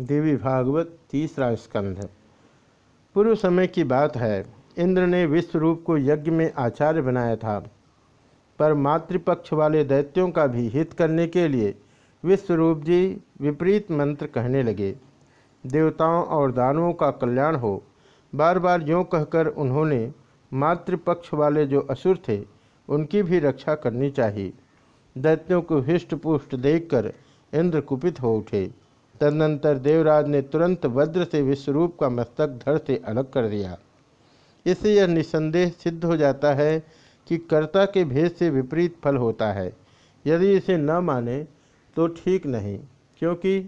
देवी भागवत तीसरा स्कंध। पूर्व समय की बात है, इंद्र ने विश्वरूप को यज्ञ में आचार्य बनाया था। पर मातृपक्ष वाले दैत्यों का भी हित करने के लिए विश्वरूप जी विपरीत मंत्र कहने लगे। देवताओं और दानवों का कल्याण हो बार बार यों कहकर उन्होंने मातृपक्ष वाले जो असुर थे, उनकी भी रक्षा करनी चाहिए। दैत्यों को हृष्ट पुष्ट देखकर इंद्र कुपित हो उठे। तदनंतर देवराज ने तुरंत वज्र से विश्वरूप का मस्तक धड़ से अलग कर दिया। इससे यह निसंदेह सिद्ध हो जाता है कि कर्ता के भेद से विपरीत फल होता है। यदि इसे न माने तो ठीक नहीं, क्योंकि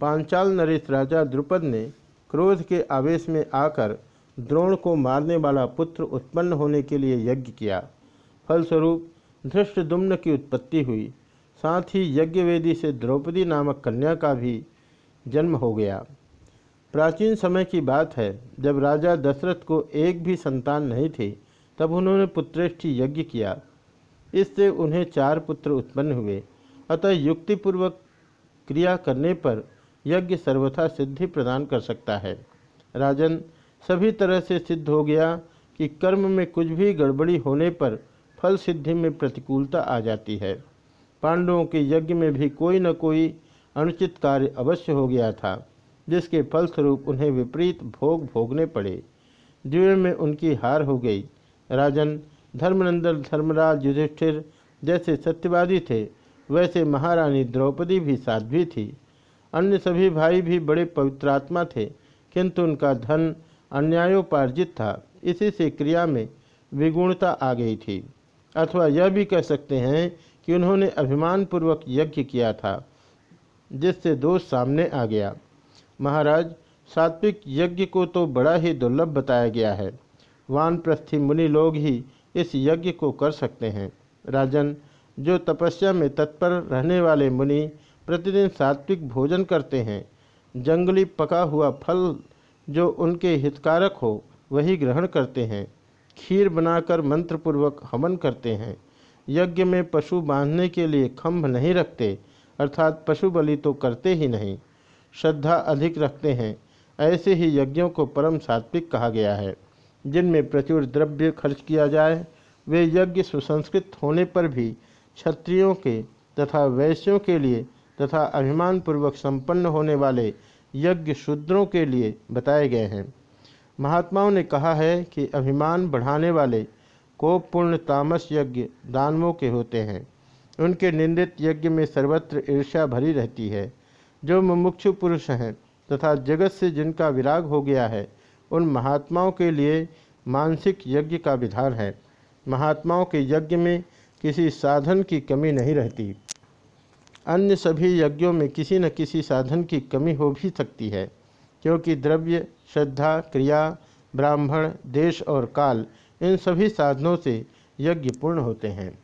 पांचाल नरेश राजा द्रुपद ने क्रोध के आवेश में आकर द्रोण को मारने वाला पुत्र उत्पन्न होने के लिए यज्ञ किया। फलस्वरूप धृष्टदुम्न की उत्पत्ति हुई। साथ ही यज्ञवेदी से द्रौपदी नामक कन्या का भी जन्म हो गया। प्राचीन समय की बात है, जब राजा दशरथ को एक भी संतान नहीं थी, तब उन्होंने पुत्रेष्ठी यज्ञ किया। इससे उन्हें चार पुत्र उत्पन्न हुए। अतः युक्तिपूर्वक क्रिया करने पर यज्ञ सर्वथा सिद्धि प्रदान कर सकता है। राजन, सभी तरह से सिद्ध हो गया कि कर्म में कुछ भी गड़बड़ी होने पर फल सिद्धि में प्रतिकूलता आ जाती है। पांडवों के यज्ञ में भी कोई न कोई अनुचित कार्य अवश्य हो गया था, जिसके फलस्वरूप उन्हें विपरीत भोग भोगने पड़े। जीवन में उनकी हार हो गई। राजन, धर्मनंदन, धर्मराज, युधिष्ठिर जैसे सत्यवादी थे, वैसे महारानी द्रौपदी भी साध्वी थी। अन्य सभी भाई भी बड़े पवित्रात्मा थे, किंतु उनका धन अन्यायोपार्जित था। इसी से क्रिया में विगुणता आ गई थी। अथवा यह भी कह सकते हैं कि उन्होंने अभिमानपूर्वक यज्ञ किया था। जिससे दोष सामने आ गया। महाराज, सात्विक यज्ञ को तो बड़ा ही दुर्लभ बताया गया है। वानप्रस्थी मुनि लोग ही इस यज्ञ को कर सकते हैं। राजन, जो तपस्या में तत्पर रहने वाले मुनि प्रतिदिन सात्विक भोजन करते हैं, जंगली पका हुआ फल जो उनके हितकारक हो, वही ग्रहण करते हैं। खीर बनाकर मंत्रपूर्वक हवन करते हैं। यज्ञ में पशु बांधने के लिए खम्भ नहीं रखते अर्थात पशु बलि तो करते ही नहीं, श्रद्धा अधिक रखते हैं, ऐसे ही यज्ञों को परम सात्विक कहा गया है। जिनमें प्रचुर द्रव्य खर्च किया जाए, वे यज्ञ सुसंस्कृत होने पर भी क्षत्रियों के तथा वैश्यों के लिए तथा अभिमानपूर्वक संपन्न होने वाले यज्ञ शूद्रों के लिए बताए गए हैं। महात्माओं ने कहा है कि अभिमान बढ़ाने वाले को पूर्ण तामस यज्ञ दानवों के होते हैं। उनके निंदित यज्ञ में सर्वत्र ईर्ष्या भरी रहती है। जो मुमुक्षु पुरुष हैं तथा जगत से जिनका विराग हो गया है, उन महात्माओं के लिए मानसिक यज्ञ का विधान है। महात्माओं के यज्ञ में किसी साधन की कमी नहीं रहती। अन्य सभी यज्ञों में किसी न किसी साधन की कमी हो भी सकती है, क्योंकि द्रव्य, श्रद्धा, क्रिया, ब्राह्मण, देश और काल इन सभी साधनों से यज्ञ पूर्ण होते हैं।